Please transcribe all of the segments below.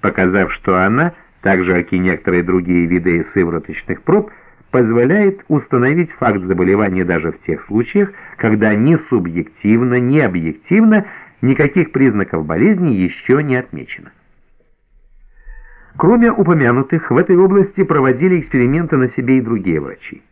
показав, что она, так же как и некоторые другие виды сывороточных проб, позволяет установить факт заболевания даже в тех случаях, когда ни субъективно, ни объективно никаких признаков болезни еще не отмечено. Кроме упомянутых, в этой области проводили эксперименты на себе и другие врачи.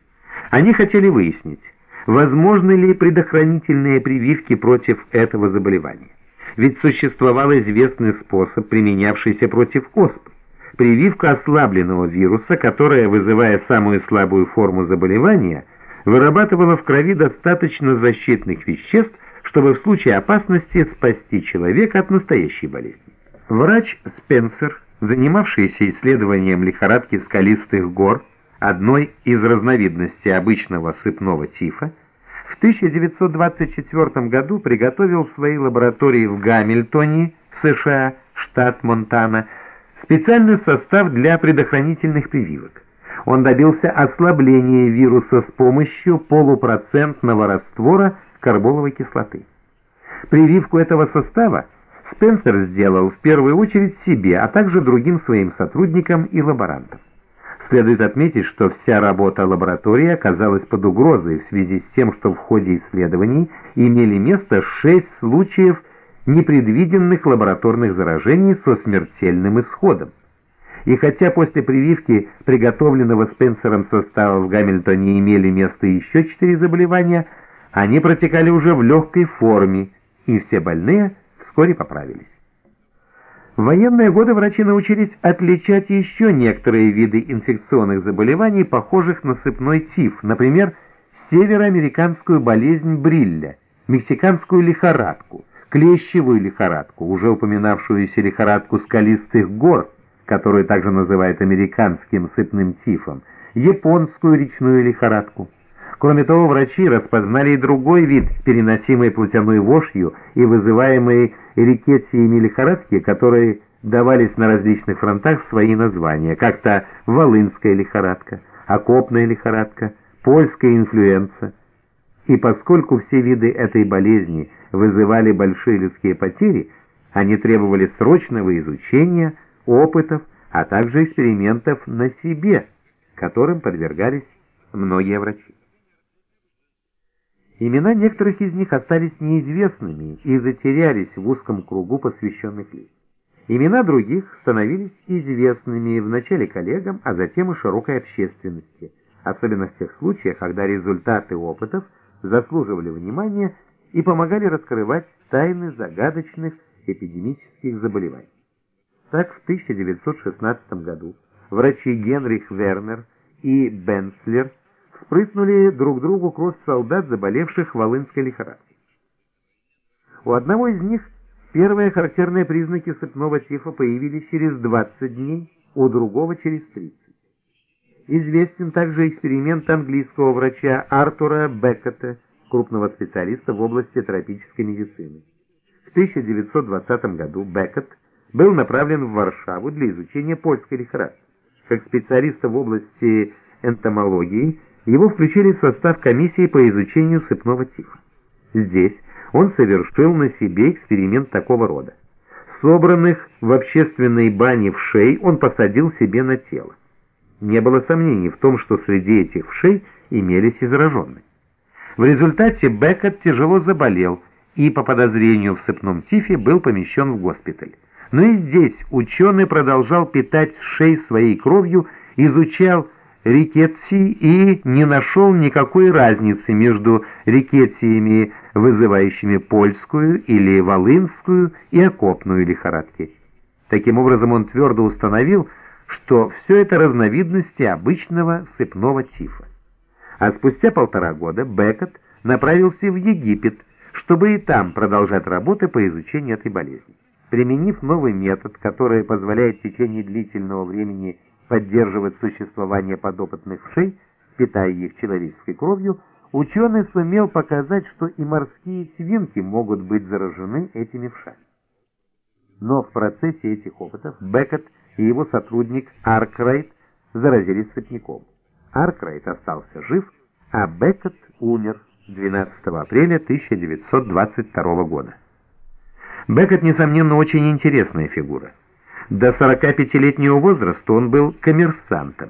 Они хотели выяснить, возможны ли предохранительные прививки против этого заболевания. Ведь существовал известный способ, применявшийся против оспы. Прививка ослабленного вируса, которая, вызывая самую слабую форму заболевания, вырабатывала в крови достаточно защитных веществ, чтобы в случае опасности спасти человека от настоящей болезни. Врач Спенсер, занимавшийся исследованием лихорадки скалистых гор, одной из разновидностей обычного сыпного тифа, в 1924 году приготовил в своей лаборатории в Гамильтоне, США, штат Монтана, специальный состав для предохранительных прививок. Он добился ослабления вируса с помощью полупроцентного раствора карболовой кислоты. Прививку этого состава Спенсер сделал в первую очередь себе, а также другим своим сотрудникам и лаборантам. Следует отметить, что вся работа лаборатории оказалась под угрозой в связи с тем, что в ходе исследований имели место шесть случаев непредвиденных лабораторных заражений со смертельным исходом. И хотя после прививки приготовленного Спенсером состава в Гамильтоне имели место еще четыре заболевания, они протекали уже в легкой форме, и все больные вскоре поправились. В военные годы врачи научились отличать еще некоторые виды инфекционных заболеваний, похожих на сыпной тиф, например, североамериканскую болезнь Брилля, мексиканскую лихорадку, клещевую лихорадку, уже упоминавшуюся лихорадку скалистых гор, которую также называют американским сыпным тифом, японскую речную лихорадку. Кроме того, врачи распознали и другой вид, переносимой плотяной вошью и вызываемой рикетсиями лихорадки, которые давались на различных фронтах свои названия, как-то волынская лихорадка, окопная лихорадка, польская инфлюенция. И поскольку все виды этой болезни вызывали большие людские потери, они требовали срочного изучения, опытов, а также экспериментов на себе, которым подвергались многие врачи. Имена некоторых из них остались неизвестными и затерялись в узком кругу посвященных лиц. Имена других становились известными вначале коллегам, а затем и широкой общественности, особенно в тех случаях, когда результаты опытов заслуживали внимания и помогали раскрывать тайны загадочных эпидемических заболеваний. Так в 1916 году врачи Генрих Вернер и Бенцлер спрыснули друг другу кровь солдат, заболевших волынской лихорадкой. У одного из них первые характерные признаки сыпного тифа появились через 20 дней, у другого через 30. Известен также эксперимент английского врача Артура Беккета, крупного специалиста в области тропической медицины. В 1920 году Беккет был направлен в Варшаву для изучения польской лихорадки. Как специалиста в области энтомологии его включили в состав комиссии по изучению сыпного тифа. Здесь он совершил на себе эксперимент такого рода. Собранных в общественной бане вшей он посадил себе на тело. Не было сомнений в том, что среди этих вшей имелись и зараженные. В результате Беккет тяжело заболел и, по подозрению в сыпном тифе, был помещен в госпиталь. Но и здесь ученый продолжал питать шей своей кровью, изучал рикетсий и не нашел никакой разницы между рикетсиями, вызывающими польскую или волынскую и окопную лихорадки. Таким образом, он твердо установил, что все это разновидности обычного сыпного тифа. А спустя полтора года Беккет направился в Египет, чтобы и там продолжать работы по изучению этой болезни. Применив новый метод, который позволяет в течение длительного времени поддерживать существование подопытных вшей, питая их человеческой кровью, ученый сумел показать, что и морские свинки могут быть заражены этими вшами. Но в процессе этих опытов Беккет и его сотрудник Аркрайт заразились сыпняком. Аркрайт остался жив, а Беккет умер 12 апреля 1922 года. Беккет, несомненно, очень интересная фигура. До 45-летнего возраста он был коммерсантом.